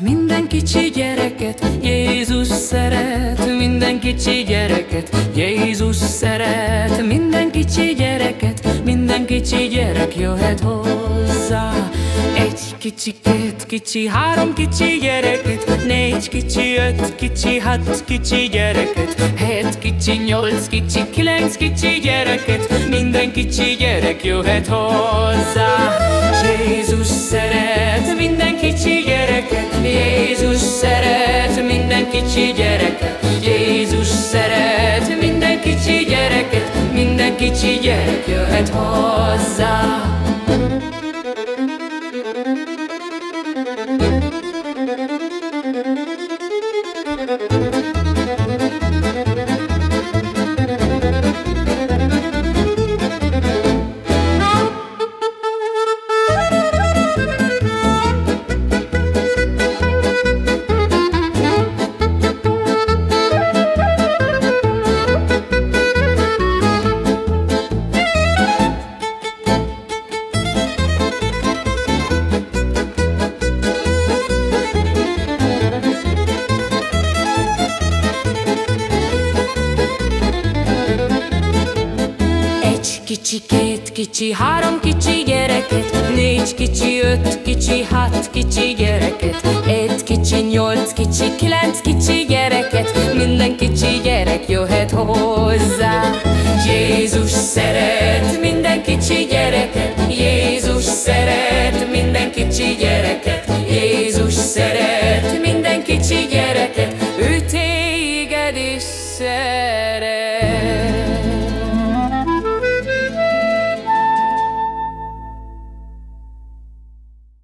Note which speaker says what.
Speaker 1: minden kicsi gyereket Jézus szeret. Minden kicsi gyereket Jézus szeret. Minden kicsi gyereket Minden kicsi gyerek jöhet hozzá. Egy kicsi, két kicsi, három kicsi gyereket Négy kicsi, öt kicsi, hat kicsi gyereket Hét kicsi, nyolc kicsi, kilenc kicsi gyereket. Minden kicsi gyerek jöhet hozzá kicsi gyereket Jézus szeret. Minden kicsi gyereket Minden kicsi gyerek jöhet hozzá kicsi, két kicsi, három kicsi gyereket, négy kicsi, öt kicsi, hat kicsi gyereket, egy kicsi, nyolc kicsi, kilenc kicsi gyereket, minden kicsi gyerek jöhet hozzá. Jézus szeret minden kicsi gyereket, Jézus szeret minden kicsi gyereket, Jézus szeret minden kicsi gyereket, ő téged is szeret.